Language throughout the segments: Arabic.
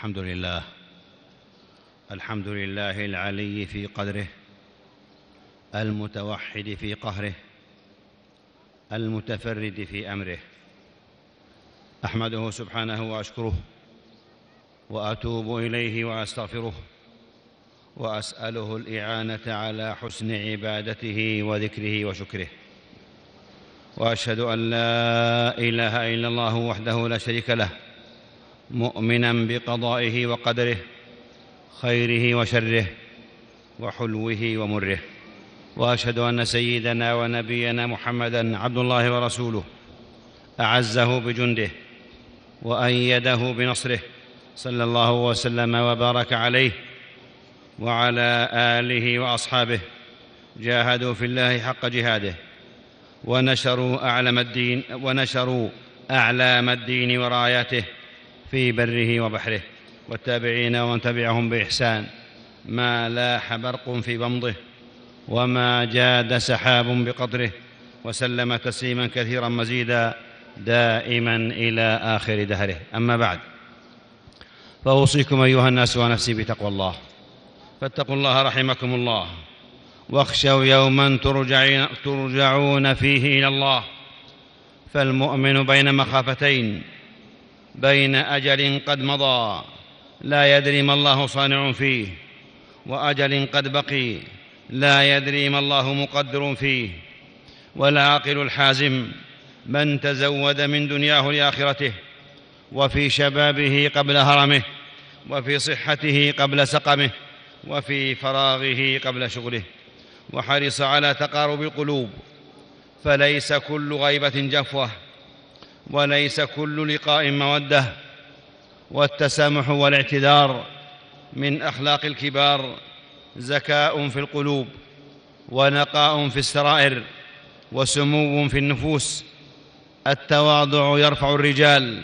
الحمد لله. الحمد لله العلي في قدره. المتوحد في قهره. المتفرد في أمره. أحمده سبحانه وأشكره. وأتوب إليه وأستغفره. وأسأله الإعانة على حسن عبادته وذكره وشكره. وأشهد أن لا إله إلا الله وحده لا شريك له. مؤمنا بقضائه وقدره خيره وشره وحلوه ومره. وأشهد أن سيدنا ونبينا محمدا عبد الله ورسوله أعزه بجنده وأيده بنصره صلى الله وسلم وبارك عليه وعلى آله وأصحابه جاهدوا في الله حق جهاده ونشروا أعلم الدين ونشروا أعلام الدين وراياته في بره وبحره والتابعين ومن تبعهم بإحسان. ما لاح برق في بمضه وما جاد سحاب بقدره وسلم تسليما كثيرا مزيدا دائما إلى آخر دهره. أما بعد فأوصيكم أيها الناس ونفسي بتقوى الله. فاتقوا الله رحمكم الله واخشوا يوما ترجعون فيه إلى الله. فالمؤمن بين مخافتين بين أجل قد مضى. لا يدري ما الله صانع فيه وأجل قد بقي. لا يدري ما الله مقدر فيه. والعاقل الحازم من تزود من دنياه لآخرته وفي شبابه قبل هرمه وفي صحته قبل سقمه وفي فراغه قبل شغله. وحرص على تقارب القلوب فليس كل غيبة جفوة. وليس كل لقاء مودة والتسامح والاعتذار من أخلاق الكبار زكاء في القلوب ونقاء في السرائر وسمو في النفوس. التواضع يرفع الرجال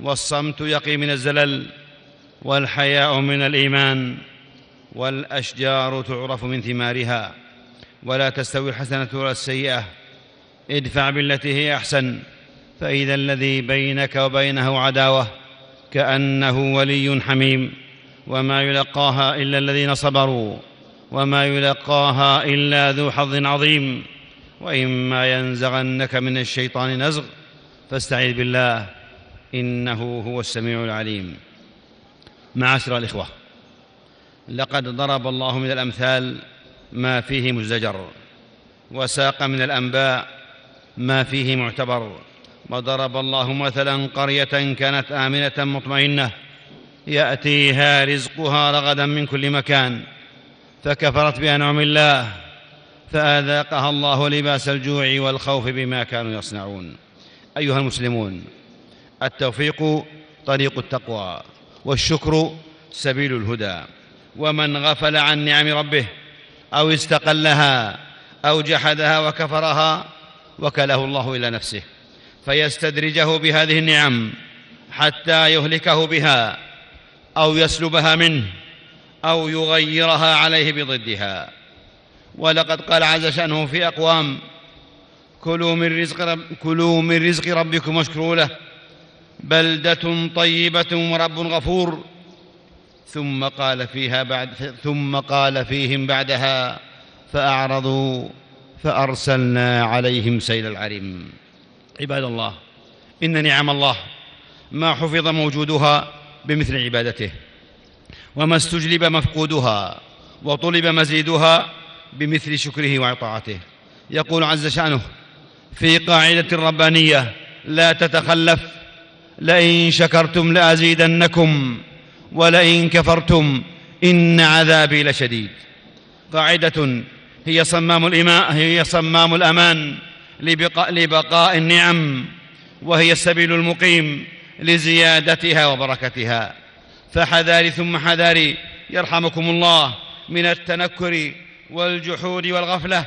والصمت يقي من الزلل والحياء من الإيمان والأشجار تعرف من ثمارها. ولا تستوي الحسنة ولا السيئة. ادفع بالتي هي أحسن. فإذا الذي بينك وبينه عداوة كأنه ولي حميم وما يلقاها إلا الذين صبروا وما يلقاها إلا ذو حظ عظيم. وإما ينزغنك من الشيطان نزغ فاستعذ بالله إنه هو السميع العليم. معاشر الإخوة لقد ضرب الله من الأمثال ما فيه مزدجر وساق من الأنباء ما فيه معتبر. وضرب الله مثلا قرية كانت آمنة مطمئنة. يأتيها رزقها رغدا من كل مكان. فكفرت بأنعم الله. فأذاقها الله لباس الجوع والخوف بما كانوا يصنعون. أيها المسلمون التوفيق طريق التقوى والشكر سبيل الهدى. ومن غفل عن نعم ربه أو استقلها أو جحدها وكفرها وكله الله إلى نفسه. فيستدرجه بهذه النعم حتى يهلكه بها أو يسلبها منه أو يغيرها عليه بضدها. ولقد قال عز شأنه في أقوام كلوا من رزق رب كلوا من رزق ربكم واشكروا له بلدة طيبة ورب غفور. ثم قال فيها بعد ثم قال فيهم بعدها فأعرضوا فأرسلنا عليهم سيل العرم عباد الله إن نعم الله ما حفظ موجودها بمثل عبادته وما استجلب مفقودها وطلب مزيدها بمثل شكره وعطاعته يقول عز شأنه في قاعدة ربانية لا تتخلف لئن شكرتم لأزيدنكم ولئن كفرتم إن عذابي لشديد. قاعدة هي صمام الإماء هي صمام الأمان لبقاء, لبقاء النعم وهي السبيل المقيم لزيادتها وبركتها. فحذاري ثم حذاري يرحمكم الله من التنكر والجحود والغفلة.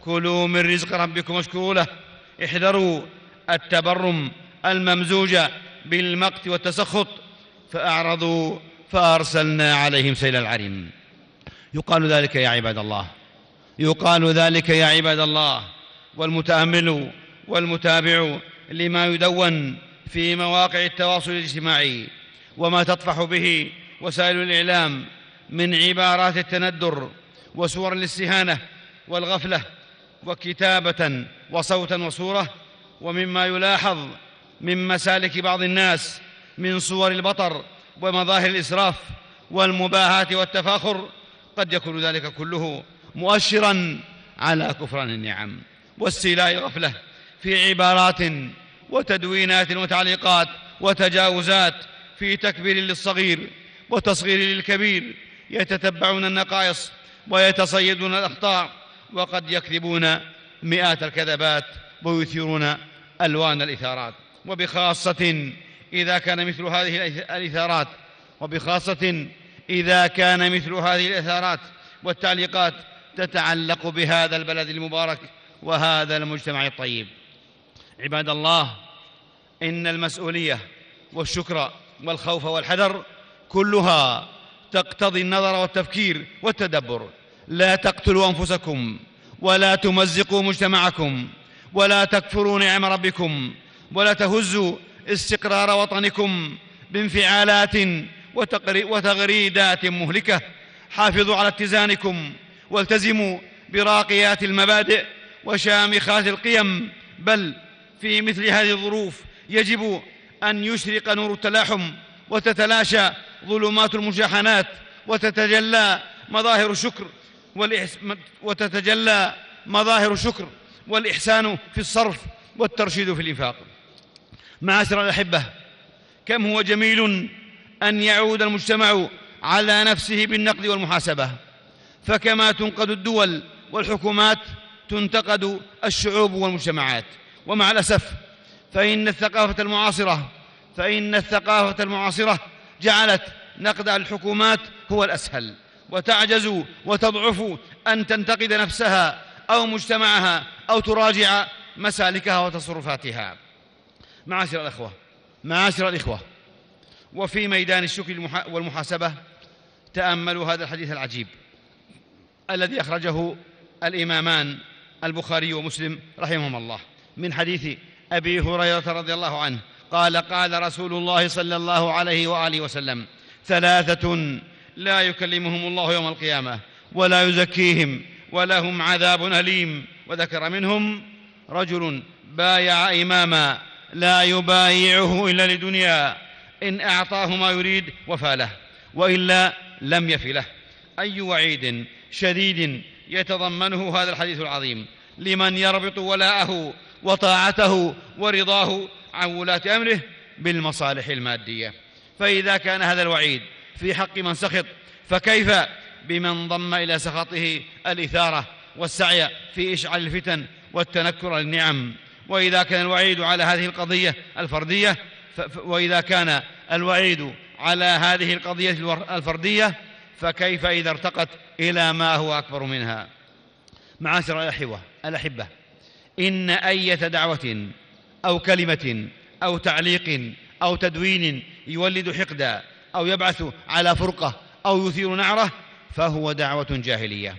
كلوا من رزق ربكم واشكروا له. احذروا التبرم الممزوج بالمقت والتسخط. فأعرضوا فأرسلنا عليهم سيل العرم يقال ذلك يا عباد الله. يقال ذلك يا عباد الله. والمتأمل والمتابع لما يدون في مواقع التواصل الاجتماعي وما تطفح به وسائل الإعلام من عبارات التندر وصور الاستهانة والغفلة وكتابة وصوتا وصورة ومما يلاحظ من مسالك بعض الناس من صور البطر ومظاهر الإسراف والمباهاه والتفاخر قد يكون ذلك كله مؤشرا على كفران النعم. واستيلاء الغفله في عبارات وتدوينات وتعليقات وتجاوزات في تكبير للصغير وتصغير للكبير يتتبعون النقائص ويتصيدون الأخطاء وقد يكذبون مئات الكذبات ويثيرون ألوان الإثارات وبخاصة إذا كان مثل هذه الإثارات وبخاصة إذا كان مثل هذه الإثارات والتعليقات تتعلق بهذا البلد المبارك وهذا المجتمع الطيب. عباد الله إن المسؤولية والشكر والخوف والحذر كلها تقتضي النظر والتفكير والتدبر. لا تقتلوا أنفسكم ولا تمزقوا مجتمعكم ولا تكفروا نعم ربكم ولا تهزوا استقرار وطنكم بانفعالات وتغريدات مهلكة. حافظوا على اتزانكم والتزموا براقيات المبادئ وشامخات القيم بل في مثل هذه الظروف يجب أن يشرق نور التلاحم وتتلاشى ظلمات المشاحنات وتتجلى مظاهر الشكر وتتجلى مظاهر الشكر والإحسان في الصرف والترشيد في الإنفاق. معاشر الأحبة كم هو جميل أن يعود المجتمع على نفسه بالنقد والمحاسبة. فكما تنقد الدول والحكومات تنتقد الشعوب والمجتمعات. ومع الأسف فإن الثقافة المعاصرة فإن الثقافة المعاصرة جعلت نقد الحكومات هو الأسهل. وتعجز وتضعف أن تنتقد نفسها أو مجتمعها أو تراجع مسالكها وتصرفاتها. معاشر الأخوة معاشر الإخوة وفي ميدان الشكر والمحاسبة تأملوا هذا الحديث العجيب الذي أخرجه الإمامان البخاري ومسلم رحمهما الله. من حديث أبي هريرة رضي الله عنه قال قال رسول الله صلى الله عليه وآله وسلم ثلاثة لا يكلمهم الله يوم القيامة ولا يزكيهم ولهم عذاب أليم. وذكر منهم رجل بايع إماما لا يبايعه إلا لدنيا إن أعطاه ما يريد وفى له وإلا لم يف له. أي وعيد شديد يتضمنه هذا الحديث العظيم. لمن يربط ولاءه وطاعته ورضاه عن ولاة أمره بالمصالح المادية. فإذا كان هذا الوعيد في حق من سخط فكيف بمن ضم إلى سخطه الإثارة والسعي في إشعال الفتن والتنكر للنعم؟ وإذا كان الوعيد على هذه القضية الفردية وإذا كان الوعيد على هذه القضية الفردية فكيف إذا ارتقت إلى ما هو أكبر منها؟ معاشر الأحبة الأحبة إن أية دعوة أو كلمة أو تعليق أو تدوين يولد حقدا أو يبعث على فرقة أو يثير نعرة فهو دعوة جاهلية.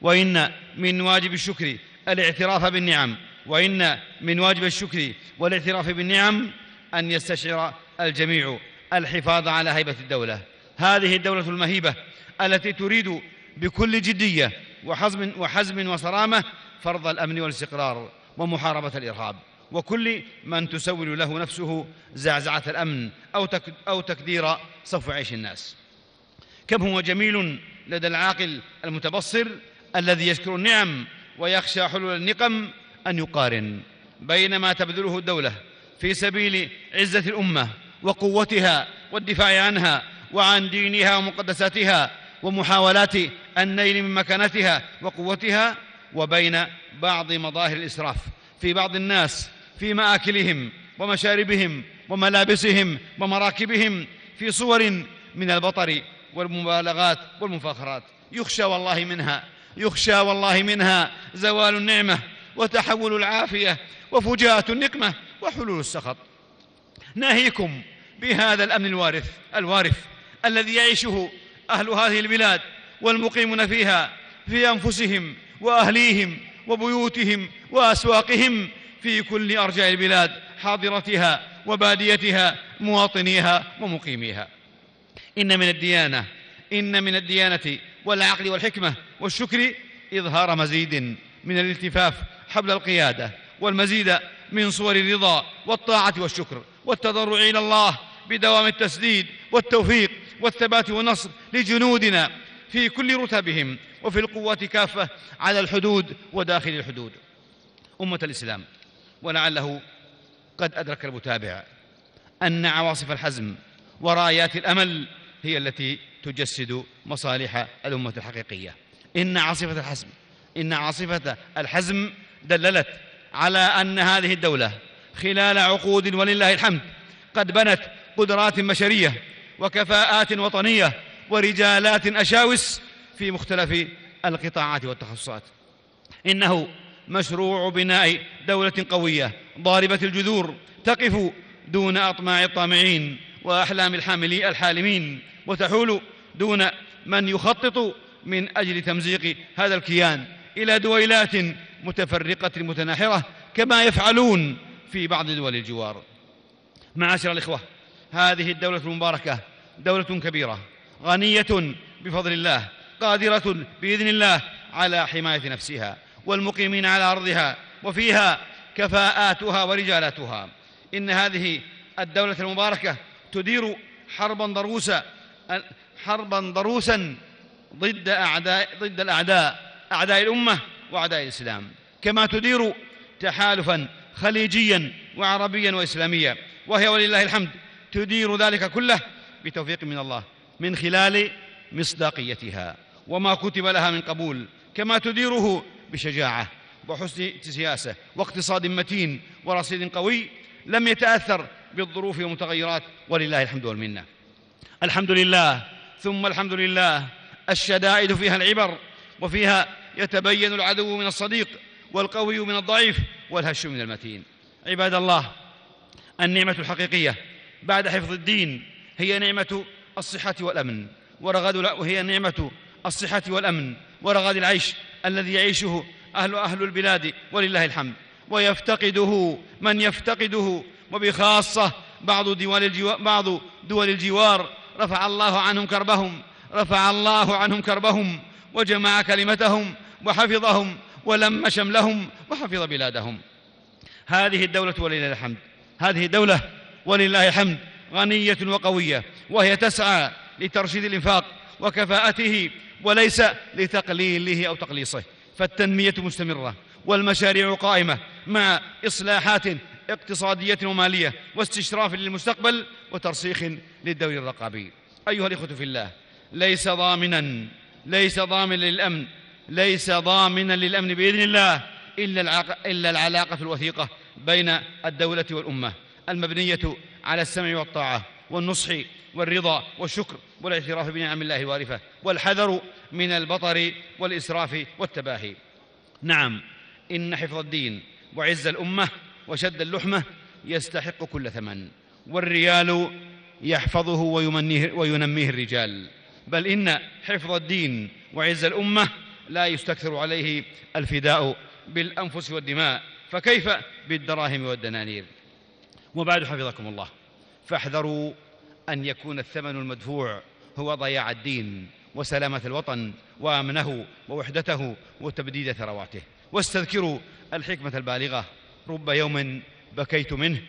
وإن من واجب الشكر الاعتراف بالنعم وإن من واجب الشكر والاعتراف بالنعم أن يستشعر الجميع الحفاظ على هيبة الدولة. هذه الدولة المهيبة التي تريد بكل جدية وحزم, وحزم وصرامة فرض الأمن والاستقرار ومحاربة الإرهاب. وكل من تسول له نفسه زعزعة الأمن أو, تك أو تكدير صف عيش الناس. كم هو جميل لدى العاقل المتبصر الذي يشكر النعم ويخشى حلول النقم أن يقارن بين ما تبذله الدولة في سبيل عزة الأمة وقوتها والدفاع عنها وعن دينها ومقدساتها ومحاولات النيل من مكانتها وقوتها وبين بعض مظاهر الإسراف في بعض الناس في مآكلهم ومشاربهم وملابسهم ومراكبهم في صور من البطر والمبالغات والمفاخرات. يخشى والله منها يخشى والله منها زوال النعمة وتحول العافية وفجاءة النقمة وحلول السخط. ناهيكم بهذا الأمن الوارث الوارث الذي يعيشه أهل هذه البلاد والمقيمون فيها في أنفسهم وأهليهم وبيوتهم وأسواقهم في كل أرجاء البلاد حاضرتها وباديتها مواطنيها ومقيميها. إن من الديانة إن من الديانة والعقل والحكمة والشكر إظهار مزيد من الالتفاف حبل القيادة والمزيد من صور الرضا والطاعة والشكر والتضرع إلى الله بدوام التسديد والتوفيق والثبات والنصر لجنودنا في كل رتبهم وفي القوة كافة على الحدود وداخل الحدود. أمة الإسلام ولعله قد أدرك المتابع أن عواصف الحزم ورايات الأمل هي التي تجسد مصالح الأمة الحقيقية. إن عاصفة الحزم إن عاصفة الحزم دللت على أن هذه الدولة خلال عقود ولله الحمد قد بنت قدرات بشرية وكفاءات وطنية ورجالات أشاوس في مختلف القطاعات والتخصصات. إنه مشروع بناء دولة قوية ضاربة الجذور تقف دون أطماع الطامعين وأحلام الحاملي الحالمين وتحول دون من يخطط من أجل تمزيق هذا الكيان إلى دويلات متفرقة متناحرة كما يفعلون في بعض دول الجوار. معاشر الإخوة هذه الدولة المباركة دولة كبيرة غنية بفضل الله قادرة بإذن الله على حماية نفسها والمقيمين على أرضها وفيها كفاءاتها ورجالاتها. إن هذه الدولة المباركة تدير حربا ضروسا حربا ضروسا ضد أعداء ضد الأعداء أعداء الأمة وأعداء الإسلام. كما تدير تحالفا خليجيا وعربيا وإسلاميا وهي ولله الحمد تدير ذلك كله بتوفيق من الله من خلال مصداقيتها. وما كتب لها من قبول كما تديره بشجاعة وحسن سياسة واقتصاد متين ورصيد قوي لم يتأثر بالظروف والمتغيرات ولله الحمد والمنة. الحمد لله ثم الحمد لله الشدائد فيها العبر وفيها يتبين العدو من الصديق والقوي من الضعيف والهش من المتين. عباد الله النعمة الحقيقية بعد حفظ الدين هي نعمة الصحة والأمن. ورغد وهي نعمة الصحة والأمن. ورغد العيش الذي يعيشه أهل أهل البلاد ولله الحمد. ويفتقده من يفتقده. وبخاصة بعض دول الجوار, بعض دول الجوار رفع الله عنهم كربهم. رفع الله عنهم كربهم. وجمع كلمتهم. وحفظهم. ولم شملهم. وحفظ بلادهم. هذه الدولة ولله الحمد. هذه الدولة ولله الحمد غنية وقوية وهي تسعى لترشيد الإنفاق وكفاءته وليس لتقليله أو تقليصه. فالتنمية مستمرة والمشاريع قائمة مع إصلاحات اقتصادية ومالية واستشراف للمستقبل وترسيخ للدور الرقابي. أيها الإخوة في الله ليس ضامنا ليس ضامنا للأمن ليس ضامنا للأمن بإذن الله إلا العلاقة الوثيقة بين الدولة والأمة. المبنية على السمع والطاعة والنصح والرضا والشكر والاعتراف بنعم الله الوارفة والحذر من البطر والإسراف والتباهي. نعم إن حفظ الدين وعز الأمة وشد اللحمة يستحق كل ثمن والريال يحفظه ويمنيه وينميه الرجال. بل إن حفظ الدين وعز الأمة لا يستكثر عليه الفداء بالأنفس والدماء فكيف بالدراهم والدنانير؟ وبعد حفظكم الله. فاحذروا أن يكون الثمن المدفوع هو ضياع الدين وسلامة الوطن وأمنه ووحدته وتبديد ثرواته. واستذكروا الحكمة البالغة. رب يوم بكيت منه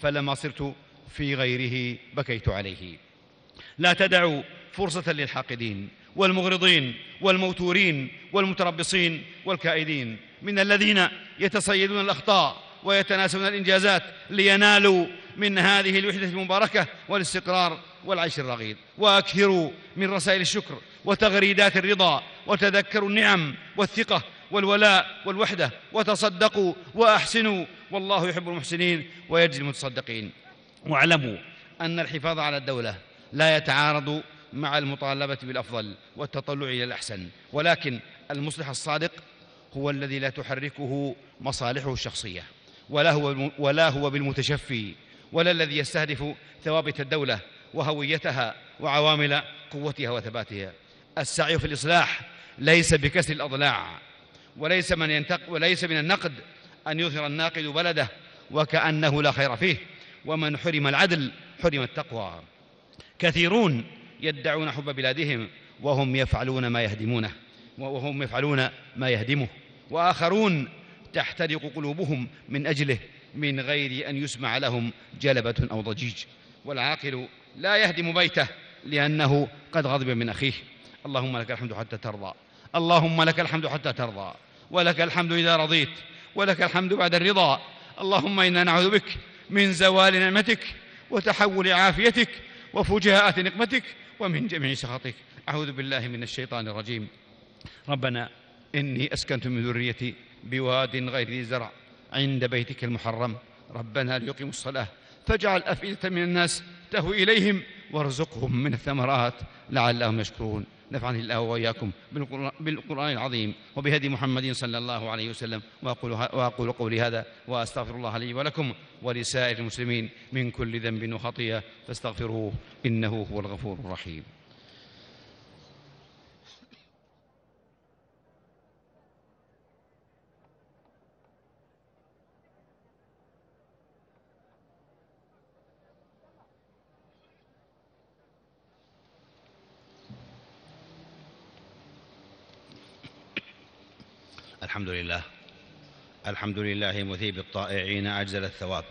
فلما صرت في غيره بكيت عليه. لا تدعوا فرصة للحاقدين والمغرضين والموتورين والمتربصين والكائدين من الذين يتصيدون الأخطاء ويتناسون الإنجازات لينالوا من هذه الوحدة المباركة والاستقرار والعيش الرغيد. وأكثروا من رسائل الشكر وتغريدات الرضا وتذكروا النعم والثقة والولاء والوحدة. وتصدقوا وأحسنوا. والله يحب المحسنين ويجزي المتصدقين. واعلموا أن الحفاظ على الدولة لا يتعارض مع المطالبة بالأفضل والتطلع إلى الأحسن. ولكن المصلح الصادق هو الذي لا تحركه مصالحه الشخصية. ولا هو, ولا هو بالمتشفي ولا الذي يستهدف ثوابت الدولة وهويتها وعوامل قوتها وثباتها. السعي في الإصلاح ليس بكسر الأضلاع وليس من, ينتق وليس من النقد أن يظهر الناقد بلده وكأنه لا خير فيه. ومن حرم العدل حرم التقوى. كثيرون يدعون حب بلادهم وهم يفعلون ما يهدمونه وهم يفعلون ما يهدمه. وآخرون تحترق قلوبهم من أجله من غير أن يسمع لهم جلبة أو ضجيج. والعاقل لا يهدم بيته لأنه قد غضب من أخيه. اللهم لك الحمد حتى ترضى. اللهم لك الحمد حتى ترضى. ولك الحمد إذا رضيت. ولك الحمد بعد الرضا. اللهم إنا نعوذ بك من زوال نعمتك وتحول عافيتك وفجاءة نقمتك ومن جميع سخطك. أعوذ بالله من الشيطان الرجيم. ربنا إني أسكنت من ذريتي بواد غير ذي زرع عند بيتك المحرم. ربنا ليقيموا الصلاة. فاجعل أفئدة من الناس تهوي إليهم وارزقهم من الثمرات لعلهم يشكرون. نفعني الله وإياكم بالقرآن العظيم وبهدي محمد صلى الله عليه وسلم. وأقول, وأقول قولي هذا وأستغفر الله لي ولكم ولسائر المسلمين من كل ذنب وخطيئة فاستغفروه إنه هو الغفور الرحيم الحمد لله الحمد لله مثيب الطائعين أجزل الثواب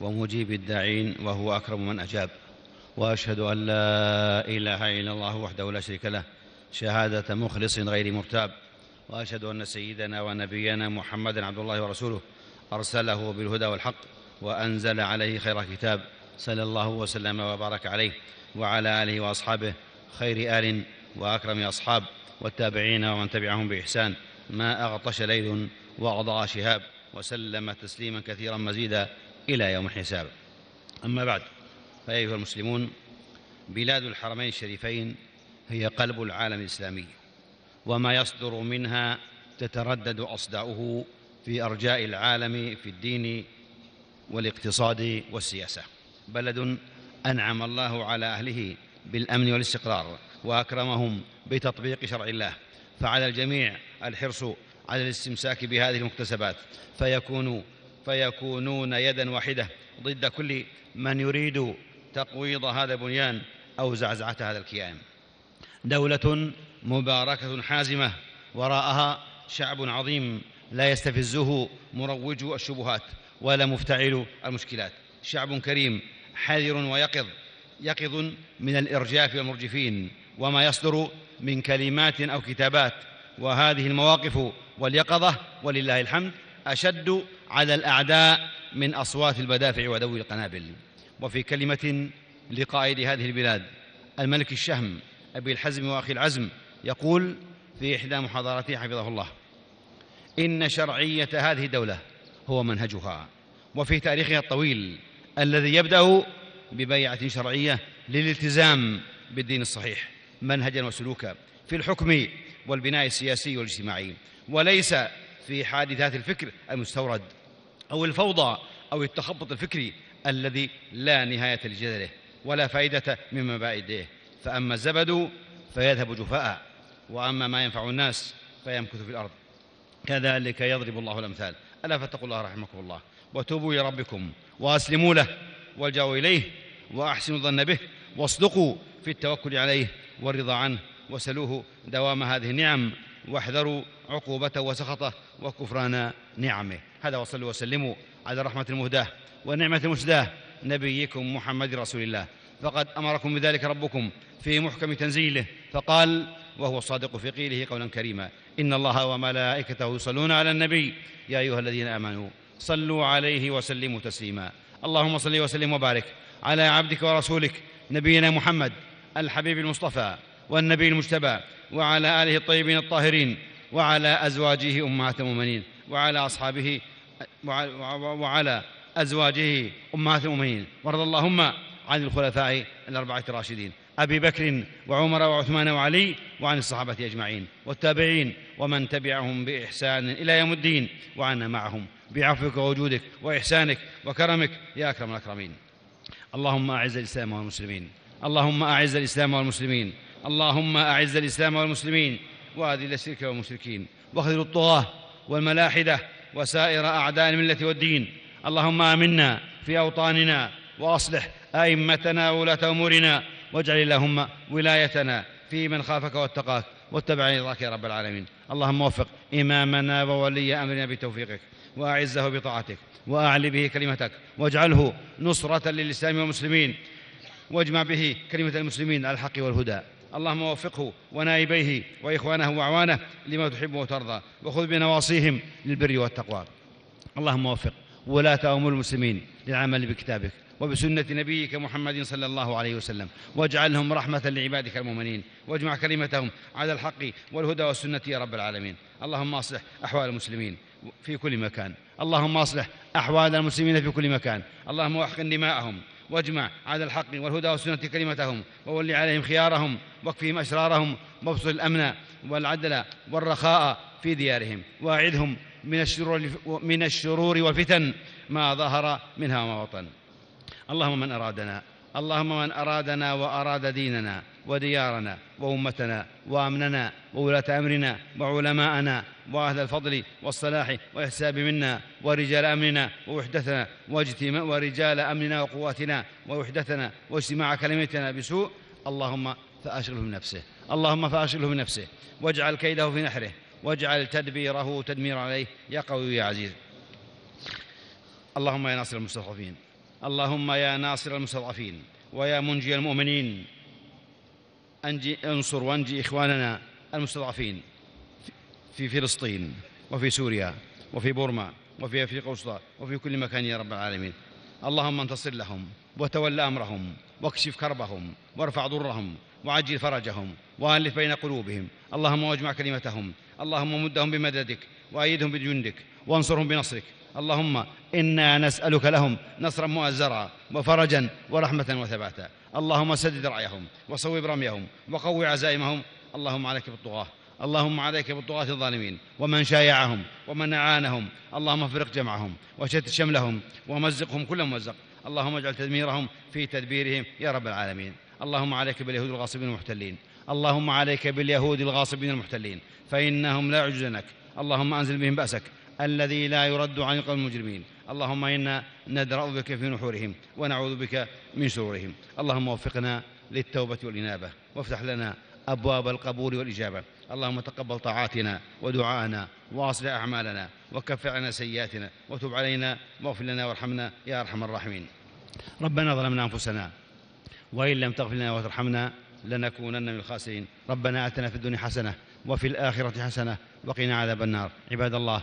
ومجيب الداعين وهو أكرم من أجاب وأشهد أن لا إله إلا الله وحده لا شريك له شهادة مخلص غير مرتاب وأشهد أن سيدنا ونبينا محمدا عبد الله ورسوله أرسله بالهدى والحق وأنزل عليه خير كتاب صلى الله وسلم وبارك عليه وعلى آله وأصحابه خير آل وأكرم أصحاب والتابعين ومن تبعهم بإحسان ما أغطش ليل وأضاء شهاب وسلم تسليما كثيرا مزيدا إلى يوم الحساب. أما بعد فأيها المسلمون بلاد الحرمين الشريفين هي قلب العالم الإسلامي وما يصدر منها تتردد أصداؤه في أرجاء العالم في الدين والاقتصاد والسياسة. بلد أنعم الله على أهله بالأمن والاستقرار وأكرمهم بتطبيق شرع الله فعلى الجميع الحرص على الاستمساك بهذه المكتسبات. فيكون فيكونون يدا واحدة ضد كل من يريد تقويض هذا البنيان أو زعزعة هذا الكيان. دولة مباركة حازمة وراءها شعب عظيم لا يستفزه مروج الشبهات ولا مفتعل المشكلات. شعب كريم حذر ويقظ يقظ من الإرجاف والمرجفين وما يصدر من كلمات أو كتابات. وهذه المواقف واليقظة ولله الحمد أشد على الأعداء من أصوات البدافع ودوي القنابل. وفي كلمة لقائد هذه البلاد الملك الشهم أبي الحزم وأخي العزم يقول في إحدى محاضراته حفظه الله إن شرعية هذه الدولة هو منهجها وفي تاريخها الطويل الذي يبدأ ببيعة شرعية للالتزام بالدين الصحيح منهجا وسلوكا في الحكم والبناء السياسي والاجتماعي. وليس في حادثات الفكر المستورد أو الفوضى أو التخبط الفكري الذي لا نهاية لجدله ولا فائدة من مبائده فأما الزبد فيذهب جفاء وأما ما ينفع الناس فيمكث في الأرض. كذلك يضرب الله الأمثال. ألا فاتقوا الله رحمكم الله. وتوبوا إلى ربكم. وأسلموا له. والجأوا إليه. وأحسنوا الظن به. واصدقوا في التوكل عليه والرضا عنه. وسلوه دوام هذه النعم. واحذروا عقوبته وسخطه وكفران نعمه. هذا وصلوا وسلموا على الرحمة المهداة والنعمة المسداة نبيكم محمد رسول الله. فقد أمركم بذلك ربكم في محكم تنزيله فقال وهو الصادق في قيله قولا كريما إن الله وملائكته يصلون على النبي. يا أيها الذين آمنوا صلوا عليه وسلموا تسليما. اللهم صل وسلم وبارك على عبدك ورسولك نبينا محمد الحبيب المصطفى. والنبي المجتبى وعلى آله الطيبين الطاهرين وعلى أزواجه أمهات المؤمنين وعلى أصحابه وعلى أزواجه أمهات المؤمنين. وارض اللهم عن الخلفاء الأربعة الراشدين أبي بكر وعمر وعثمان وعلي وعن الصحابة أجمعين والتابعين ومن تبعهم بإحسان إلى يوم الدين وعنا معهم بعفوك ووجودك وإحسانك وكرمك يا أكرم الأكرمين. اللهم أعز الإسلام والمسلمين. اللهم أعز الإسلام والمسلمين. اللهم أعز الإسلام والمسلمين وأذل الشرك والمشركين وأخذل الطغاة والملاحدة وسائر أعداء الملة والدين اللهم آمنا في أوطاننا وأصلح أئمتنا وولاة أمورنا واجعل اللهم ولايتنا في من خافك واتقاك واتبع رضاك يا رب العالمين اللهم وفق إمامنا وولي أمرنا بتوفيقك وأعزه بطاعتك وأعلي به كلمتك واجعله نصرة للإسلام والمسلمين واجمع به كلمة المسلمين على الحق والهدى اللهم وفقه ونائبيه وإخوانه وأعوانه لما تحب وترضى وخذ بنواصيهم للبر والتقوى. اللهم وفق ولاة أمور المسلمين للعمل بكتابك وبسنة نبيك محمد صلى الله عليه وسلم واجعلهم رحمة لعبادك المؤمنين واجمع كلمتهم على الحق والهدى والسنة يا رب العالمين. اللهم أصلح أحوال المسلمين في كل مكان. اللهم أصلح أحوال المسلمين في كل مكان. اللهم أحقن دماءهم. واجمع على الحق والهدى والسنة كلمتهم وول عليهم خيارهم واكفهم أشرارهم وابسط الأمن والعدل والرخاء في ديارهم واعذهم من الشرور, من الشرور والفتن ما ظهر منها وما بطن. اللهم من أرادنا اللهم من أرادنا وأراد ديننا وديارنا وأمتنا وأمننا وولاة أمرنا وعلماءنا وأهل الفضل والصلاح والإحساب منا ورجال أمننا ووحدتنا واجتماع ورجال أمننا وقواتنا ووحدتنا واجتماع كلمتنا بسوء اللهم فأشغله من نفسه اللهم فأشغله من نفسه واجعل كيده في نحره واجعل تدبيره تدمير عليه يا قوي يا عزيز. اللهم يا ناصر المستضعفين اللهم يا ناصر المستضعفين ويا منجي المؤمنين أنجي انصر وانجي إخواننا المستضعفين في فلسطين وفي سوريا وفي بورما وفي أفريقيا الوسطى وفي كل مكان يا رب العالمين. اللهم انتصر لهم وتول أمرهم واكشف كربهم وارفع ضرهم وعجل فرجهم وألف بين قلوبهم. اللهم واجمع كلمتهم. اللهم مدهم بمددك وأيدهم بجندك وانصرهم بنصرك. اللهم إنا نسألك لهم نصرا مؤزرا وفرجا ورحمة وثباتا. اللهم سدد رعيهم وصوب رميهم وقوي عزائمهم. اللهم عليك بالطغاة. اللهم عليك بالطغاة الظالمين. ومن شايعهم ومن أعانهم. اللهم فرق جمعهم وشتت شملهم ومزقهم كل ممزق. اللهم اجعل تدميرهم في تدبيرهم يا رب العالمين. اللهم عليك باليهود الغاصبين المحتلين. اللهم عليك باليهود الغاصبين المحتلين. فإنهم لا يعجزنك اللهم أنزل بهم بأسك. الذي لا يرد عن القوم المجرمين. اللهم إنا ندرأ بك في نحورهم ونعوذ بك من شرورهم. اللهم وفقنا للتوبة والإنابة. وافتح لنا أبواب القبول والإجابة. اللهم تقبل طاعاتنا ودعاءنا وأصلح أعمالنا وكفر عنا سيئاتنا وتب علينا واغفر لنا وارحمنا يا أرحم الراحمين. ربنا ظلمنا أنفسنا وإن لم تغفر لنا وترحمنا لنكونن من الخاسرين. ربنا آتنا في الدنيا حسنة وفي الآخرة حسنة وقنا عذاب النار. عباد الله